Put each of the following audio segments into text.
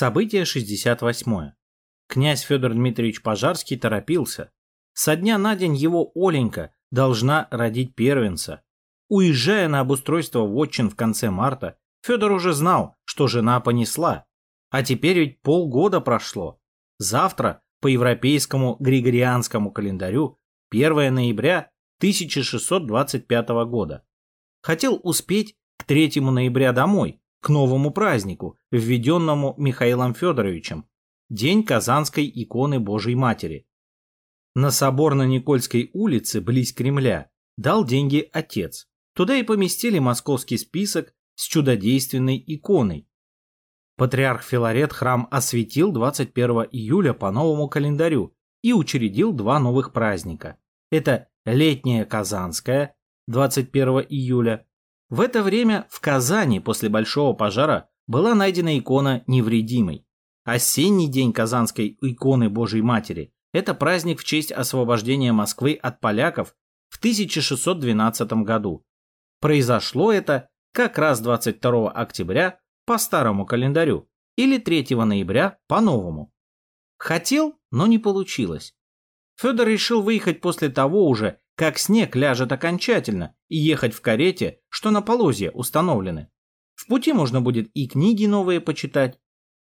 Событие 68. Князь Федор Дмитриевич Пожарский торопился. Со дня на день его Оленька должна родить первенца. Уезжая на обустройство вотчин в конце марта, Федор уже знал, что жена понесла. А теперь ведь полгода прошло. Завтра, по европейскому григорианскому календарю, 1 ноября 1625 года. Хотел успеть к 3 ноября домой, к новому празднику, введенному Михаилом Федоровичем, День Казанской иконы Божьей Матери. На собор на Никольской улице, близ Кремля, дал деньги отец. Туда и поместили московский список с чудодейственной иконой. Патриарх Филарет храм осветил 21 июля по новому календарю и учредил два новых праздника. Это летняя Казанская 21 июля в это время в Казани после большого пожара была найдена икона невредимой. Осенний день Казанской иконы Божьей Матери – это праздник в честь освобождения Москвы от поляков в 1612 году. Произошло это как раз 22 октября по старому календарю или 3 ноября по новому. Хотел, но не получилось. Федор решил выехать после того уже, как снег ляжет окончательно, и ехать в карете, что на полозье установлены. В пути можно будет и книги новые почитать.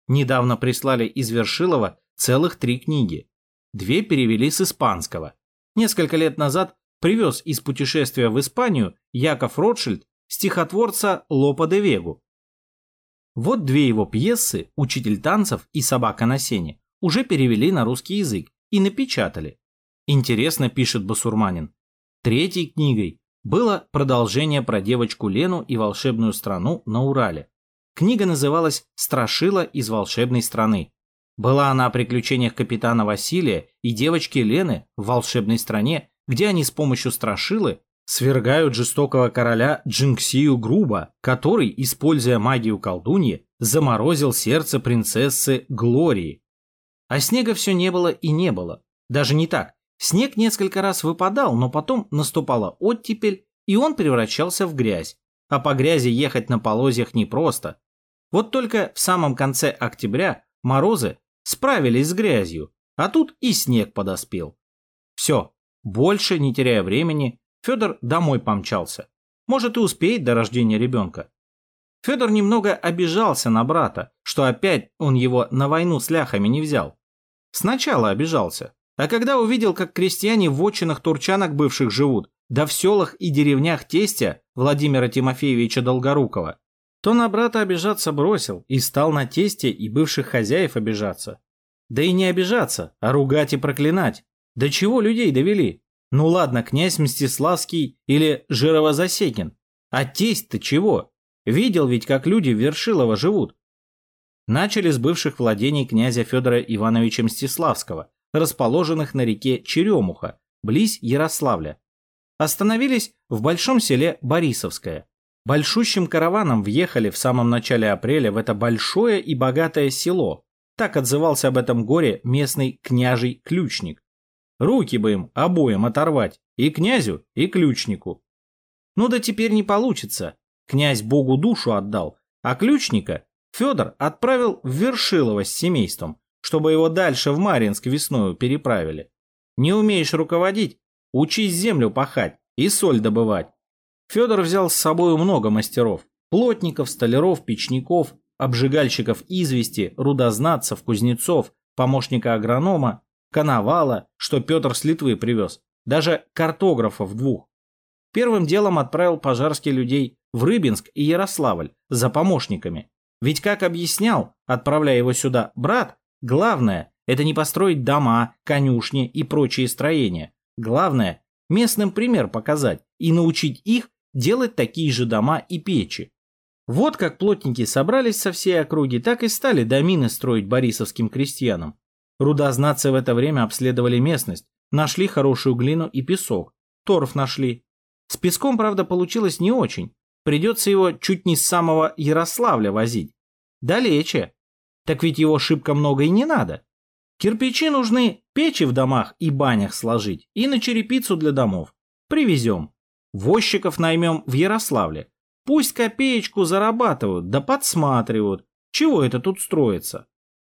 Недавно прислали из Вершилова целых три книги. Две перевели с испанского. Несколько лет назад привез из путешествия в Испанию Яков Ротшильд стихотворца Лопа де Вегу. Вот две его пьесы «Учитель танцев» и «Собака на сене» уже перевели на русский язык и напечатали. Интересно пишет Басурманин. Третьей книгой было продолжение про девочку Лену и волшебную страну на Урале. Книга называлась «Страшила из волшебной страны». Была она о приключениях капитана Василия и девочки Лены в волшебной стране, где они с помощью страшилы свергают жестокого короля Джинксию Груба, который, используя магию колдуньи, заморозил сердце принцессы Глории. А снега все не было и не было. Даже не так. Снег несколько раз выпадал, но потом наступала оттепель, и он превращался в грязь. А по грязи ехать на полозьях непросто. Вот только в самом конце октября морозы справились с грязью, а тут и снег подоспел. Все, больше не теряя времени, Федор домой помчался. Может и успеет до рождения ребенка. Федор немного обижался на брата, что опять он его на войну с ляхами не взял. Сначала обижался, а когда увидел, как крестьяне в отчинах турчанок бывших живут, да в селах и деревнях тестя Владимира Тимофеевича Долгорукова, то на брата обижаться бросил и стал на тесте и бывших хозяев обижаться. Да и не обижаться, а ругать и проклинать. До чего людей довели? Ну ладно, князь Мстиславский или Жировозасекин. А тесть-то чего? Видел ведь, как люди в Вершилово живут. Начали с бывших владений князя Федора Ивановича Мстиславского – расположенных на реке Черемуха, близ Ярославля. Остановились в большом селе Борисовское. Большущим караваном въехали в самом начале апреля в это большое и богатое село. Так отзывался об этом горе местный княжий ключник. Руки бы им обоим оторвать, и князю, и ключнику. Ну да теперь не получится. Князь Богу душу отдал, а ключника Федор отправил в Вершилово с семейством, чтобы его дальше в Маринск весною переправили. Не умеешь руководить? Учись землю пахать и соль добывать. Федор взял с собой много мастеров. Плотников, столяров, печников, обжигальщиков извести, рудознатцев, кузнецов, помощника агронома, коновала, что Петр с Литвы привез, даже картографов двух. Первым делом отправил пожарские людей в Рыбинск и Ярославль за помощниками. Ведь, как объяснял, отправляя его сюда брат, Главное – это не построить дома, конюшни и прочие строения. Главное – местным пример показать и научить их делать такие же дома и печи. Вот как плотники собрались со всей округи, так и стали домины строить борисовским крестьянам. Рудознатцы в это время обследовали местность, нашли хорошую глину и песок, торф нашли. С песком, правда, получилось не очень. Придется его чуть не с самого Ярославля возить. Далече. Так ведь его шибко много и не надо. Кирпичи нужны печи в домах и банях сложить и на черепицу для домов. Привезем. Возчиков наймем в Ярославле. Пусть копеечку зарабатывают, да подсматривают, чего это тут строится.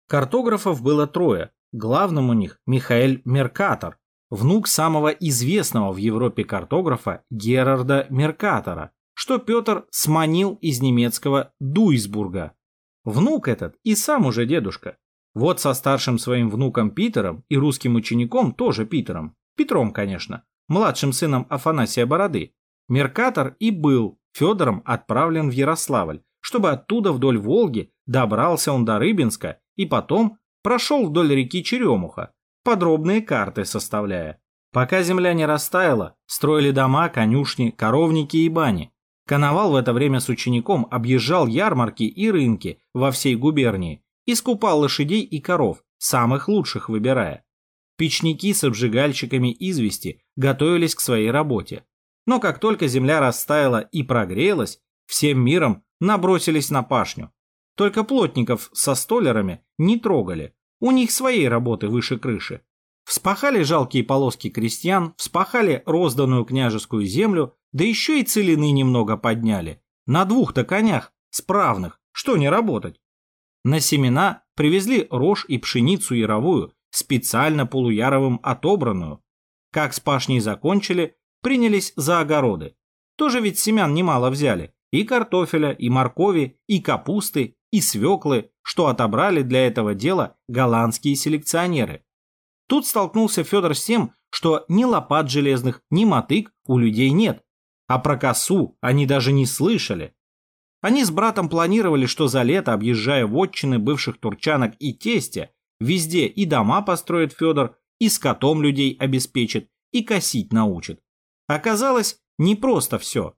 Картографов было трое. Главным у них Михаэль Меркатор, внук самого известного в Европе картографа Герарда Меркатора, что Петр сманил из немецкого Дуйсбурга. Внук этот и сам уже дедушка. Вот со старшим своим внуком Питером и русским учеником тоже Питером, Петром, конечно, младшим сыном Афанасия Бороды, Меркатор и был Федором отправлен в Ярославль, чтобы оттуда вдоль Волги добрался он до Рыбинска и потом прошел вдоль реки Черемуха, подробные карты составляя. Пока земля не растаяла, строили дома, конюшни, коровники и бани. Коновал в это время с учеником объезжал ярмарки и рынки во всей губернии и скупал лошадей и коров, самых лучших выбирая. Печники с обжигальщиками извести готовились к своей работе. Но как только земля растаяла и прогрелась, всем миром набросились на пашню. Только плотников со столярами не трогали, у них своей работы выше крыши. Вспахали жалкие полоски крестьян, вспахали розданную княжескую землю, да еще и целины немного подняли. На двух-то конях, справных, что не работать. На семена привезли рожь и пшеницу яровую, специально полуяровым отобранную. Как с пашней закончили, принялись за огороды. Тоже ведь семян немало взяли. И картофеля, и моркови, и капусты, и свеклы, что отобрали для этого дела голландские селекционеры. Тут столкнулся Федор с тем, что ни лопат железных, ни мотык у людей нет, а про косу они даже не слышали. Они с братом планировали, что за лето, объезжая вотчины бывших турчанок и тестя, везде и дома построит Федор, и скотом людей обеспечит, и косить научит. Оказалось, не просто все.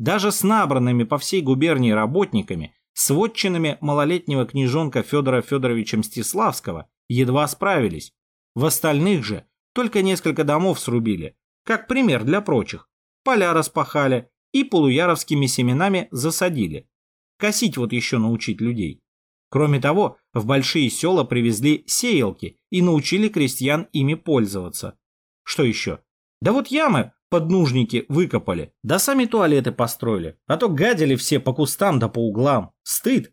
Даже с набранными по всей губернии работниками, с вотчинами малолетнего княжонка Федора Федоровича Мстиславского едва справились. В остальных же только несколько домов срубили, как пример для прочих. Поля распахали и полуяровскими семенами засадили. Косить вот еще научить людей. Кроме того, в большие села привезли сеялки и научили крестьян ими пользоваться. Что еще? Да вот ямы поднужники выкопали, да сами туалеты построили, а то гадили все по кустам да по углам. Стыд.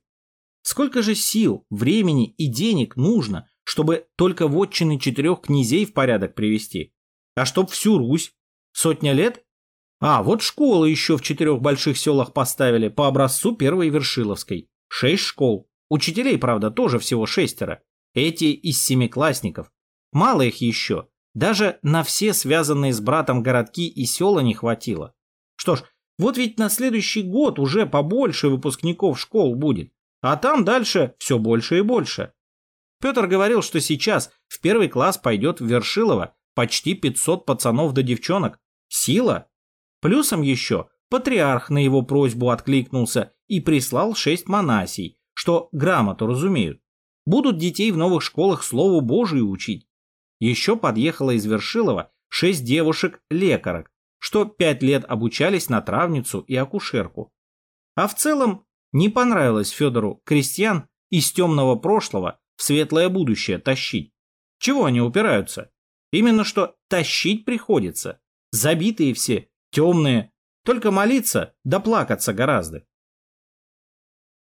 Сколько же сил, времени и денег нужно, чтобы только вотчины четырех князей в порядок привести? А чтоб всю Русь? Сотня лет? А, вот школы еще в четырех больших селах поставили по образцу первой Вершиловской. Шесть школ. Учителей, правда, тоже всего шестеро. Эти из семиклассников. Мало их еще. Даже на все связанные с братом городки и села не хватило. Что ж, вот ведь на следующий год уже побольше выпускников школ будет. А там дальше все больше и больше. Петр говорил, что сейчас в первый класс пойдет в Вершилово почти 500 пацанов да девчонок. Сила. Плюсом еще патриарх на его просьбу откликнулся и прислал шесть монасий, что грамоту разумеют. Будут детей в новых школах Слову Божию учить. Еще подъехало из Вершилова шесть девушек-лекарок, что пять лет обучались на травницу и акушерку. А в целом не понравилось Федору крестьян из темного прошлого в светлое будущее тащить. Чего они упираются? Именно что тащить приходится. Забитые все, темные. Только молиться да плакаться гораздо.